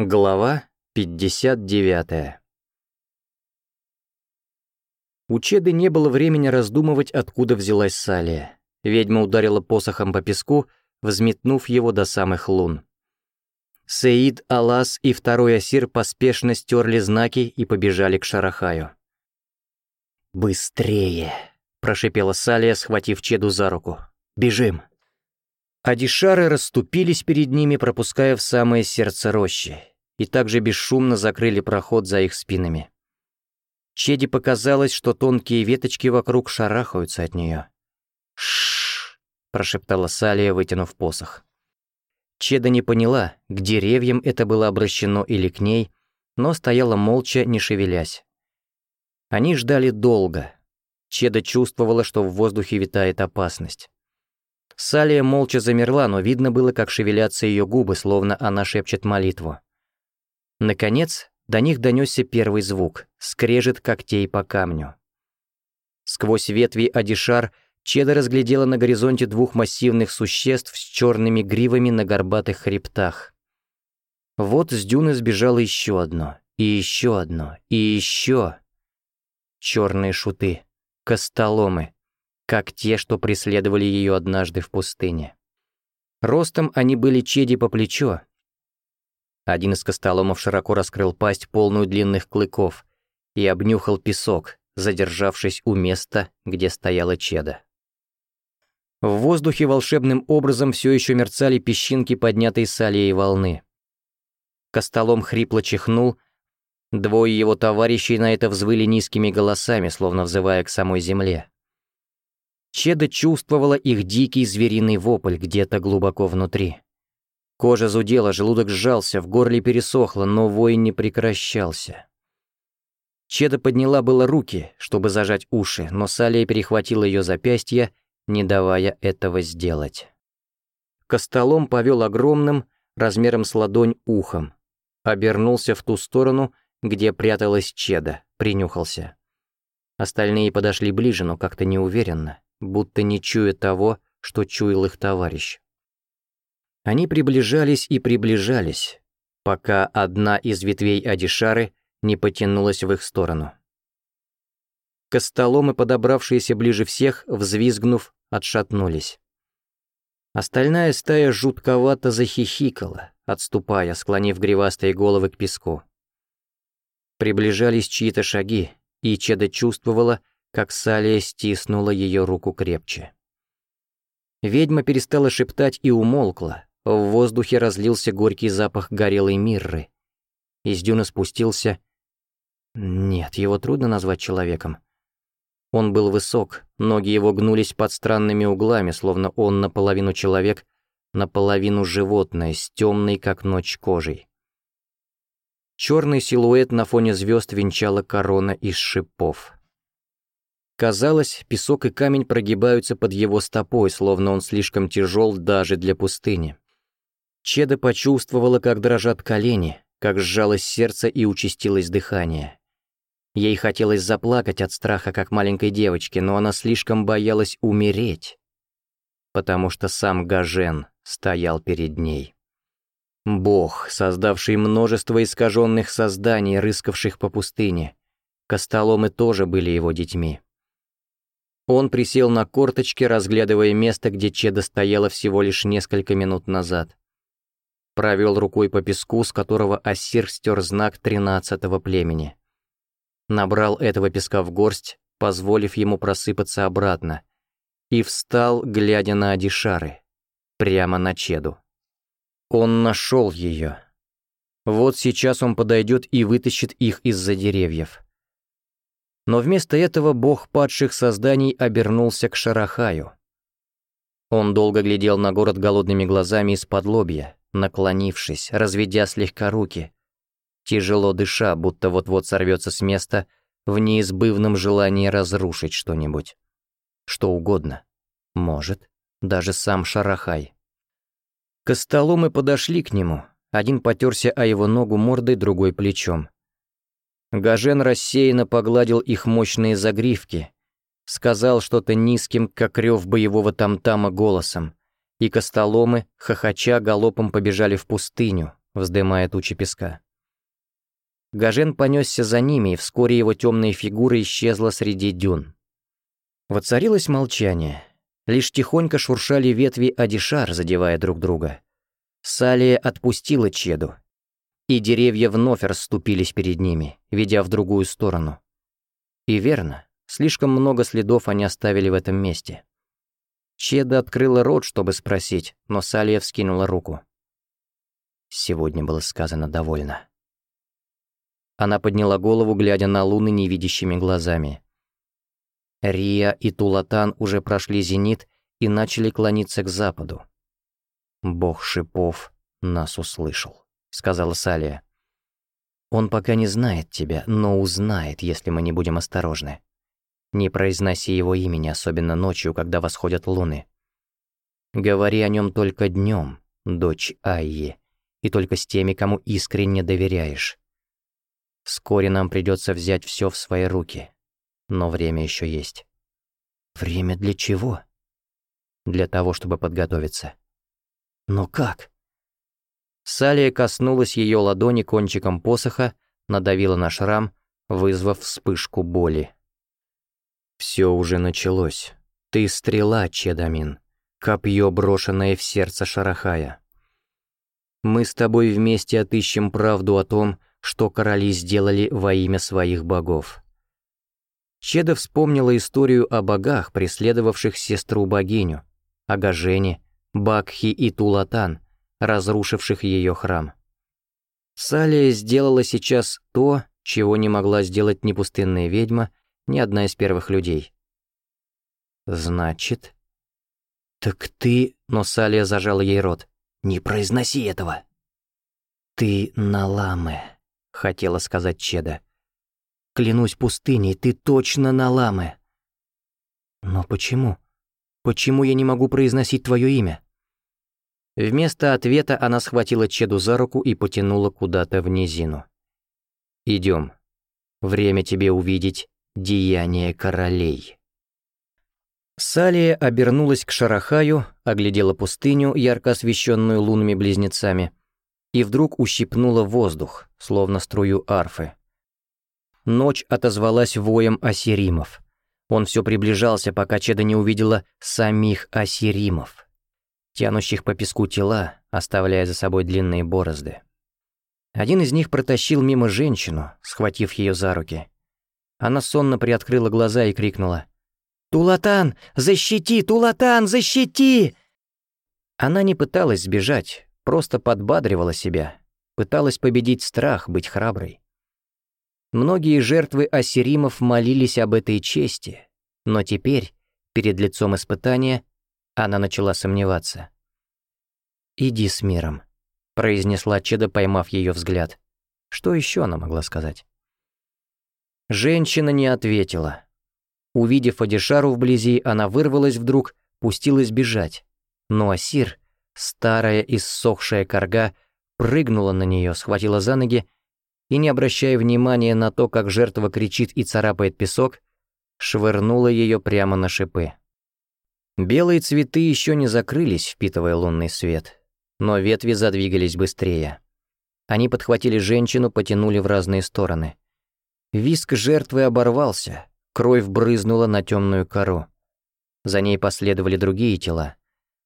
Глава 59 У Чеды не было времени раздумывать, откуда взялась Салия. Ведьма ударила посохом по песку, взметнув его до самых лун. Сеид, Алас и второй Асир поспешно стерли знаки и побежали к Шарахаю. «Быстрее!» — прошипела Салия, схватив Чеду за руку. «Бежим!» Адишары расступились перед ними, пропуская в самое сердце рощи, и также бесшумно закрыли проход за их спинами. Чеди показалось, что тонкие веточки вокруг шарахаются от нее. Шш! прошептала Салия, вытянув посох. Чеда не поняла, к деревьям это было обращено или к ней, но стояла молча, не шевелясь. Они ждали долго. Чеда чувствовала, что в воздухе витает опасность. Салия молча замерла, но видно было, как шевелятся ее губы, словно она шепчет молитву. Наконец, до них донесся первый звук — скрежет когтей по камню. Сквозь ветви Адишар Чеда разглядела на горизонте двух массивных существ с черными гривами на горбатых хребтах. Вот с дюны сбежало еще одно, и еще одно, и еще. Черные шуты, костоломы, как те, что преследовали ее однажды в пустыне. Ростом они были Чеди по плечо. Один из костоломов широко раскрыл пасть, полную длинных клыков, и обнюхал песок, задержавшись у места, где стояла Чеда. В воздухе волшебным образом все еще мерцали песчинки, поднятые с аллеей волны. Костолом хрипло чихнул, двое его товарищей на это взвыли низкими голосами, словно взывая к самой земле. Чеда чувствовала их дикий звериный вопль где-то глубоко внутри. Кожа зудела, желудок сжался, в горле пересохло, но вой не прекращался. Чеда подняла было руки, чтобы зажать уши, но Салия перехватила ее запястье, не давая этого сделать. Костолом повел огромным, размером с ладонь, ухом. Обернулся в ту сторону, где пряталась Чеда, принюхался. Остальные подошли ближе, но как-то неуверенно будто не чуя того, что чуял их товарищ. Они приближались и приближались, пока одна из ветвей Адишары не потянулась в их сторону. Костоломы, подобравшиеся ближе всех, взвизгнув, отшатнулись. Остальная стая жутковато захихикала, отступая, склонив гривастые головы к песку. Приближались чьи-то шаги, и Чеда чувствовала, как Салия стиснула ее руку крепче. Ведьма перестала шептать и умолкла. В воздухе разлился горький запах горелой мирры. Из дюна спустился... Нет, его трудно назвать человеком. Он был высок, ноги его гнулись под странными углами, словно он наполовину человек, наполовину животное, с темной, как ночь, кожей. Черный силуэт на фоне звезд венчала корона из шипов. Казалось, песок и камень прогибаются под его стопой, словно он слишком тяжел даже для пустыни. Чеда почувствовала, как дрожат колени, как сжалось сердце и участилось дыхание. Ей хотелось заплакать от страха, как маленькой девочке, но она слишком боялась умереть, потому что сам Гажен стоял перед ней. Бог, создавший множество искаженных созданий, рыскавших по пустыне. Костоломы тоже были его детьми. Он присел на корточки, разглядывая место, где Чеда стояла всего лишь несколько минут назад. Провел рукой по песку, с которого Ассир стер знак тринадцатого племени. Набрал этого песка в горсть, позволив ему просыпаться обратно, и встал, глядя на Адишары, прямо на Чеду. Он нашел ее. Вот сейчас он подойдет и вытащит их из-за деревьев. Но вместо этого бог падших созданий обернулся к Шарахаю. Он долго глядел на город голодными глазами из-под лобья, наклонившись, разведя слегка руки, тяжело дыша, будто вот-вот сорвется с места в неизбывном желании разрушить что-нибудь. Что угодно. Может, даже сам Шарахай. К столу мы подошли к нему. Один потерся о его ногу мордой, другой плечом. Гажен рассеянно погладил их мощные загривки, сказал что-то низким, как рев боевого тамтама голосом, и костоломы, хохоча, галопом побежали в пустыню, вздымая тучи песка. Гажен понесся за ними, и вскоре его темная фигура исчезла среди дюн. Воцарилось молчание. Лишь тихонько шуршали ветви Адишар, задевая друг друга. Салия отпустила Чеду, и деревья вновь расступились перед ними, ведя в другую сторону. И верно, слишком много следов они оставили в этом месте. Чеда открыла рот, чтобы спросить, но Салия вскинула руку. Сегодня было сказано довольно. Она подняла голову, глядя на луны невидящими глазами. Рия и Тулатан уже прошли зенит и начали клониться к западу. Бог шипов нас услышал. — сказала Салия. «Он пока не знает тебя, но узнает, если мы не будем осторожны. Не произноси его имени, особенно ночью, когда восходят луны. Говори о нем только днем, дочь Айи, и только с теми, кому искренне доверяешь. Вскоре нам придется взять все в свои руки, но время еще есть». «Время для чего?» «Для того, чтобы подготовиться». «Но как?» Салия коснулась ее ладони кончиком посоха, надавила на шрам, вызвав вспышку боли. «Все уже началось. Ты стрела, Чедамин. Копье, брошенное в сердце Шарахая. Мы с тобой вместе отыщем правду о том, что короли сделали во имя своих богов». Чеда вспомнила историю о богах, преследовавших сестру-богиню, о Гажене, Бакхи и Тулатан — разрушивших ее храм. Салия сделала сейчас то, чего не могла сделать ни пустынная ведьма, ни одна из первых людей. «Значит...» «Так ты...» — но Салия зажала ей рот. «Не произноси этого!» «Ты Наламе», — хотела сказать Чеда. «Клянусь пустыней, ты точно Наламе!» «Но почему? Почему я не могу произносить твое имя?» Вместо ответа она схватила Чеду за руку и потянула куда-то в низину. «Идем. Время тебе увидеть деяние королей». Салия обернулась к Шарахаю, оглядела пустыню, ярко освещенную лунными близнецами, и вдруг ущипнула воздух, словно струю арфы. Ночь отозвалась воем осиримов. Он все приближался, пока Чеда не увидела самих осиримов тянущих по песку тела, оставляя за собой длинные борозды. Один из них протащил мимо женщину, схватив ее за руки. Она сонно приоткрыла глаза и крикнула. «Тулатан, защити! Тулатан, защити!» Она не пыталась сбежать, просто подбадривала себя, пыталась победить страх, быть храброй. Многие жертвы асиримов молились об этой чести, но теперь, перед лицом испытания, она начала сомневаться. «Иди с миром», — произнесла Чеда, поймав ее взгляд. Что еще она могла сказать? Женщина не ответила. Увидев Адишару вблизи, она вырвалась вдруг, пустилась бежать. Но Асир, старая иссохшая корга, прыгнула на нее, схватила за ноги и, не обращая внимания на то, как жертва кричит и царапает песок, швырнула ее прямо на шипы. Белые цветы еще не закрылись, впитывая лунный свет, но ветви задвигались быстрее. Они подхватили женщину, потянули в разные стороны. Виск жертвы оборвался, кровь брызнула на темную кору. За ней последовали другие тела.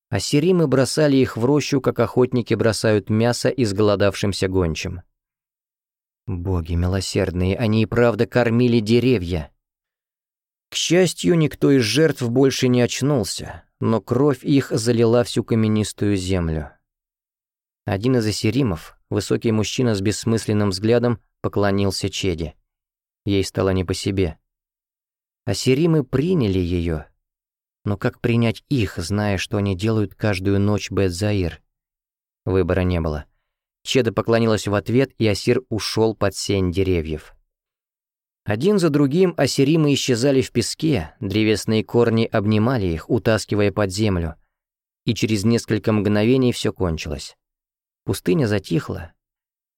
А Сиримы бросали их в рощу, как охотники бросают мясо изголодавшимся гончим. Боги милосердные, они и правда кормили деревья. К счастью, никто из жертв больше не очнулся, но кровь их залила всю каменистую землю. Один из осеримов, высокий мужчина с бессмысленным взглядом, поклонился Чеде. Ей стало не по себе. Осеримы приняли ее. Но как принять их, зная, что они делают каждую ночь Бет-Заир? Выбора не было. Чеда поклонилась в ответ, и Асир ушел под сень деревьев. Один за другим осеримы исчезали в песке, древесные корни обнимали их, утаскивая под землю. И через несколько мгновений все кончилось. Пустыня затихла.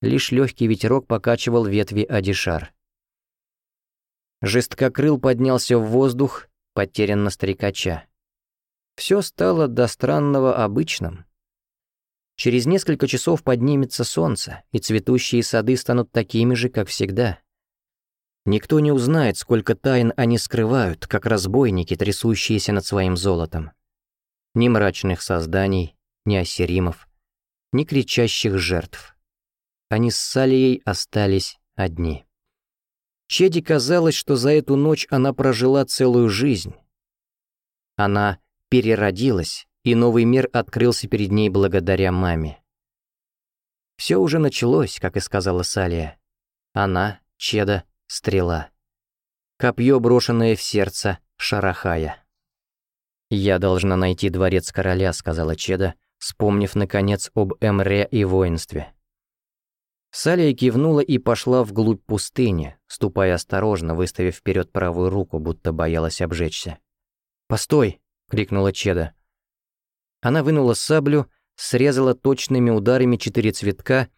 Лишь легкий ветерок покачивал ветви Адишар. Жесткокрыл поднялся в воздух, потерянно старикача. Все стало до странного обычным. Через несколько часов поднимется солнце, и цветущие сады станут такими же, как всегда — Никто не узнает, сколько тайн они скрывают, как разбойники, трясущиеся над своим золотом. Ни мрачных созданий, ни осеримов, ни кричащих жертв. Они с Салией остались одни. Чеди казалось, что за эту ночь она прожила целую жизнь. Она переродилась, и новый мир открылся перед ней благодаря маме. Все уже началось, как и сказала Салия. Она, Чеда, стрела. Копье, брошенное в сердце, шарахая. «Я должна найти дворец короля», — сказала Чеда, вспомнив, наконец, об Эмре и воинстве. Салия кивнула и пошла вглубь пустыни, ступая осторожно, выставив вперед правую руку, будто боялась обжечься. «Постой!» — крикнула Чеда. Она вынула саблю, срезала точными ударами четыре цветка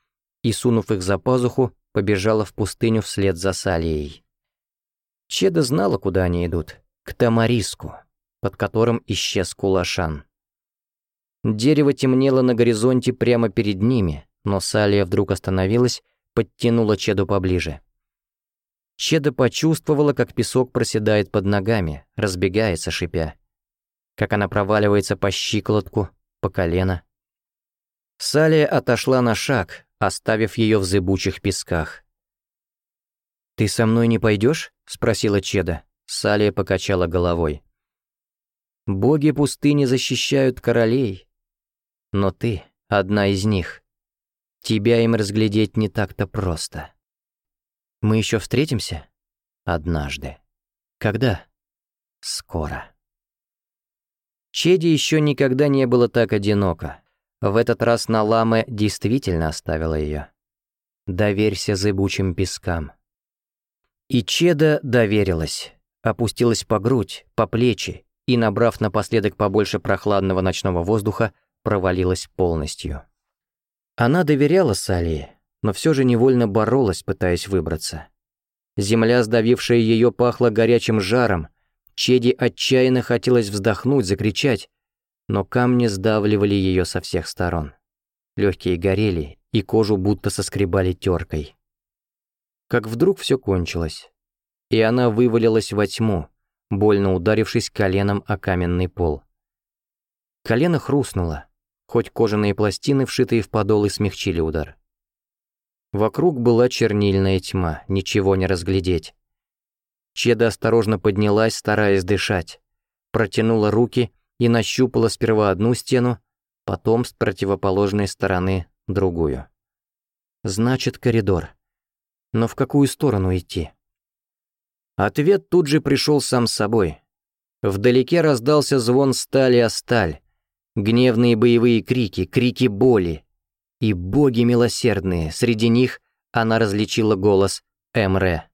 и, сунув их за пазуху, побежала в пустыню вслед за Салией. Чеда знала, куда они идут. К Тамариску, под которым исчез Кулашан. Дерево темнело на горизонте прямо перед ними, но Салия вдруг остановилась, подтянула Чеду поближе. Чеда почувствовала, как песок проседает под ногами, разбегается, шипя. Как она проваливается по щиколотку, по колено. Салия отошла на шаг, оставив ее в зыбучих песках. «Ты со мной не пойдешь?» — спросила Чеда. Салия покачала головой. «Боги пустыни защищают королей, но ты — одна из них. Тебя им разглядеть не так-то просто. Мы еще встретимся? Однажды. Когда? Скоро». Чеди еще никогда не было так одиноко. В этот раз Налама действительно оставила ее. «Доверься зыбучим пескам». И Чеда доверилась, опустилась по грудь, по плечи и, набрав напоследок побольше прохладного ночного воздуха, провалилась полностью. Она доверяла Салии, но все же невольно боролась, пытаясь выбраться. Земля, сдавившая ее, пахла горячим жаром. Чеди отчаянно хотелось вздохнуть, закричать, но камни сдавливали ее со всех сторон. Легкие горели, и кожу будто соскребали теркой. Как вдруг все кончилось, и она вывалилась во тьму, больно ударившись коленом о каменный пол. Колено хрустнуло, хоть кожаные пластины, вшитые в подолы, смягчили удар. Вокруг была чернильная тьма, ничего не разглядеть. Чеда осторожно поднялась, стараясь дышать. Протянула руки, и нащупала сперва одну стену, потом с противоположной стороны другую. Значит, коридор. Но в какую сторону идти? Ответ тут же пришел сам собой. Вдалеке раздался звон стали о сталь, гневные боевые крики, крики боли. И боги милосердные, среди них она различила голос Эмре.